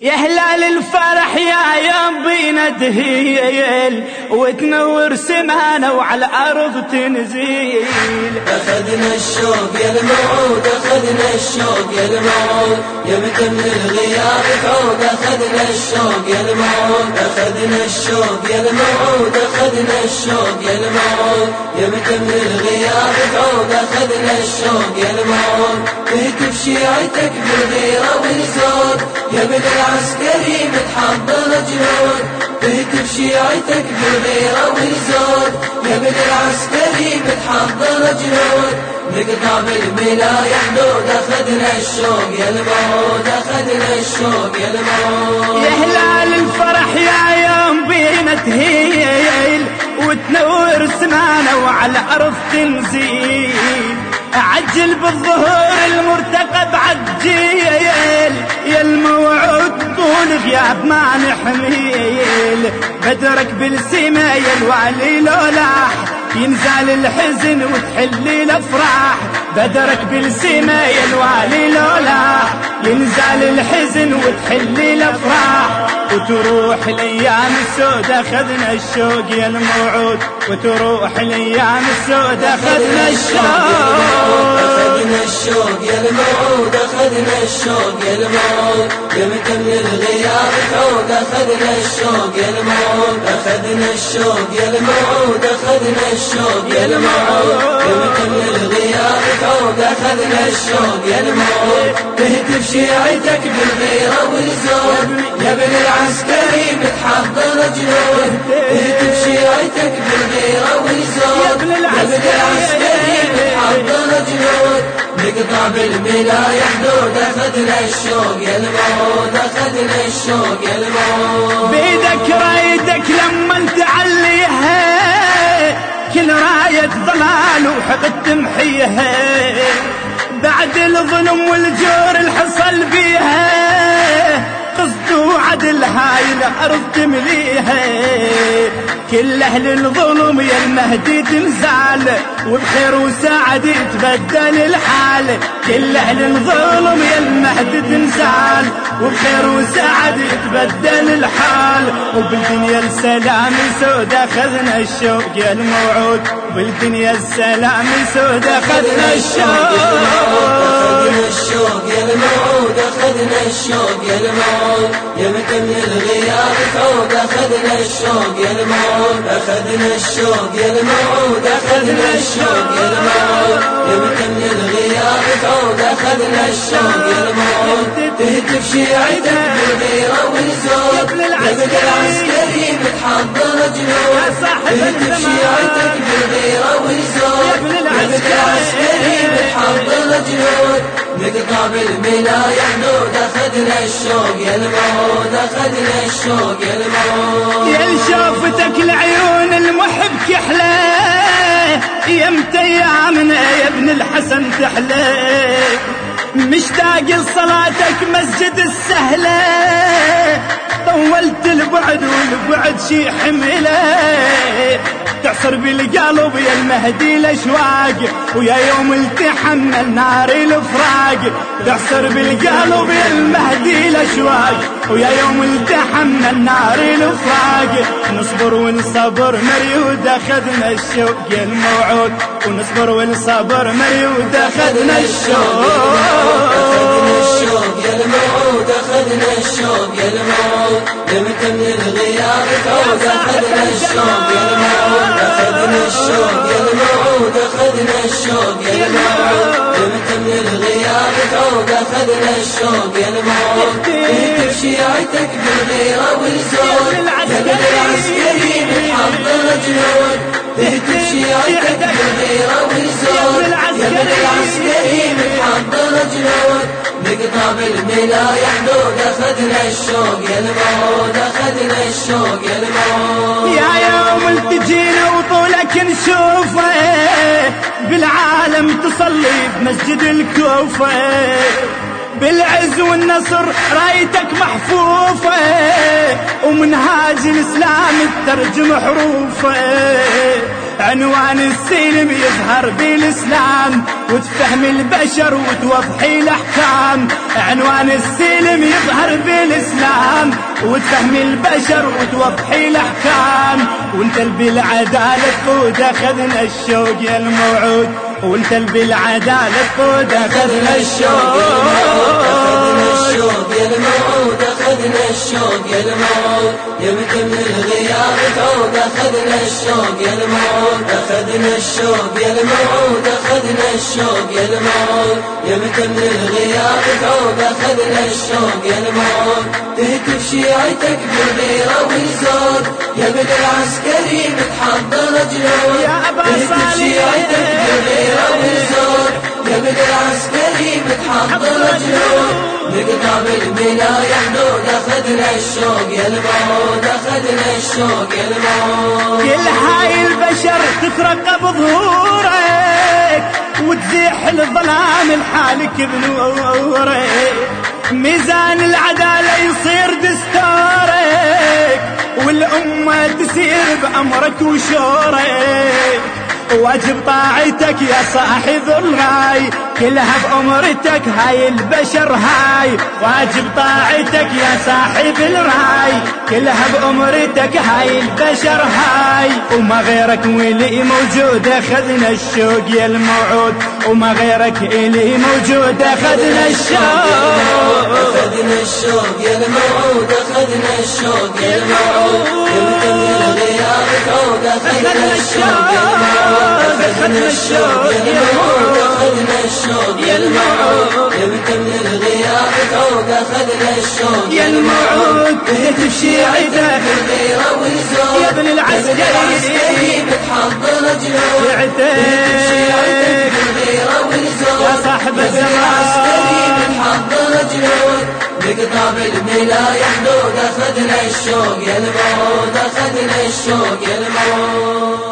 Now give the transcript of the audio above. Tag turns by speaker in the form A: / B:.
A: يا هلال الفرح يا يوم بينا دهيل. وتنور سمانا وعلى الأرض تنزيل.
B: اخذنا الشوق يا الموعود اخذنا الشوق يا الموعود يا مكمل الغياب تعود اخذنا الشوق يا الموعود اخذنا الشوق يا الموعود اخذنا الشوق يا الموعود يا مكمل الغياب تعود اخذنا الشوق يا الموعود تهتف شيعتك بالغيره والزود يا بن عسكري متحضر جنود تهتف شيعتك بالغيرة ابن العسكري متحضر جنود. أخذنا الشوق يا أخذنا الشوق يا
A: يا هلال الفرح يا يوم بينا تهيل وتنور سمانة وعلى الأرض تنزيل. عجل بالظهور المرتقب عجيل يا الموعود طول غياب ما نحميل. بدرك بالسما يا الوالي لولاح. ينزل الحزن وتحل الأفراح. بدرك بالسما يا الوالي لولاح ينزل الحزن وتحل الأفراح. وتروح الأيام السودة خذنا الشوق يا الموعود. وتروح الأيام السودة خذنا الشوق.
B: الشوق يا الموعود اخذنا الشوق يا الموعود يا مكمل الغياب تعود اخذنا الشوق يا الموعود. اخذنا الشوق يا الموعود اخذنا الشوق يا الموعود يا مكمل الغياب تعود اخذنا الشوق يا الموعود تهتف شيعتك بالغيرة والزود. يا ابن العسكري متحضر جنود. تهتف شيعتك بالغيرة والزود. يا ابن العسكري متحضر جنود. نقطع بالملاية حدود اخذنا الشوق الموت اخذنا الشوق الموت
A: بيدك رايدك لما تعليها كل راية ضلال وحقد تمحيها. بعد الظلم والجور الحصل بيها قصد وعدل هاي الأرض تمليها. كل أهل الظلم يا المهدي تنزال وبخير وسعد يتبدل الحال. كل أهل الظلم تنزال وبخير وسعد يتبدل الحال. وبالدنيا السلام سود أخذنا الشوق يا الموعود. بالدنيا السلام سود أخذنا الشوق.
B: يا الموعود اخذنا الشوق يا الموعود يا مكمل الغياب تعود أخذنا الشوق يا الموعود اخذنا الشوق يا الموعود اخذنا الشوق يا الموعود يا مكمل الغياب تعود أخذنا الشوق يا الموعود تهتف شيعتك بالغيره والزود يا ابن العسكري متحضر جنود تهتف شيعتك بالغيره والزود يا ابن العسكري. متحضر جنود نقطع بالملاية حدود اخذنا الشوق يا الموت اخذنا الشوق يا الموت.
A: يا شوفتك العيون المحب كحلة. يا ايامنا يا ابن الحسن تحلى مشتاق لصلاتك مسجد السهلة. طولت البعد والبعد شي حملة. تعصر بالقلب يا المهدي الأشواق ويا يوم التحمل نار الفراق. تعصر بالقلب المهدي الأشواق. ويا يوم التحمل نار الفراق نصبر ونصبر مريود اخذنا الشوق الموعود. ونصبر ونصبر مريود اخذنا الشوق.
B: اخذنا الشوق الموعود. أخذنا الشوق يا الموعود يا من الغياب تعود أخذنا الشوق يا الموعود أخذنا الشوق يا الموعود أخذنا الشوق يا الموعود يا من الغياب تعود اخذنا الشوق يا الموعود تهتف شيعتك بالغيره والزود. ابن العسكري متحضر جنود تهتف شيعتك بالغيره والزود. يا ابن العسكري متحضر جنود نقطع بالملاية. حدود أخذنا الشوق يا الموت. أخذنا الشوق يا الموت.
A: يا يوم التجينا وطولك نشوفه. بالعالم تصلي بمسجد الكوفة. بالعز والنصر رايتك محفوفة. ومنهاج الإسلام تترجم حروفه. عنوان السلم يظهر بالإسلام وتفهم البشر وتوضحي الأحكام. عنوان السلم يظهر بالإسلام وتفهم البشر وتوضحي الأحكام. وانت بالعدالة تقود أخذنا الشوق يا الموعود. وانت بالعدالة تقود أخذنا الشوق.
B: أخذنا الشوق يا الموعود. أخذنا الشوق يا الموعود يا مكمل الغياب تعود أخذنا الشوق يا الموعود أخذنا الشوق يا الموعود أخذنا الشوق يا الموعود يا مكمل الغياب تعود أخذنا الشوق يا الموعود تهتف شيعتك بالغيرة والزود. يا بدر عسكري متحضر جنود.
A: يا أبا
B: تهتف
A: صالح.
B: شيعتك بالغيرة والزود. يا بدر عسكري متحضر جنود نقطع بالبناية حدود أخذنا الشوق يا الموعود أخذنا الشوق يا الموعود
A: كل هاي البشر تترقب ظهورك وتزيح الظلام لحالك بنورك. ميزان العدالة يصير دستورك والأمة تسير بأمرك وشورك. واجب طاعتك يا صاحب الغاي كلها بأمرتك هاي البشر هاي. واجب طاعتك يا صاحب الراي. كلها بأمرتك هاي البشر هاي. وما غيرك ولي موجود أخذنا الشوق يا الموعود. وما غيرك إلي موجود أخذنا الشوق.
B: الشوق يا الموعود أخذنا الشوق يا الموعود. يا مكمل الغياب تعود أخذنا الشوق يا الموعود. أخذنا الشوق يا الموعود. أخذنا الشوق يا الموعود. يا مكمل الغياب تعود أخذنا الشوق
A: يا الموعود. تهتف شيعتك
B: بالغيرة والزود
A: يا ابن العسكري.
B: بتحضر جنود
A: شيعتك
B: بالغيرة والزود
A: يا صاحب الزمان.
B: نقطع بالملاية حدود أخذنا الشوق يا أخذنا الشوق يا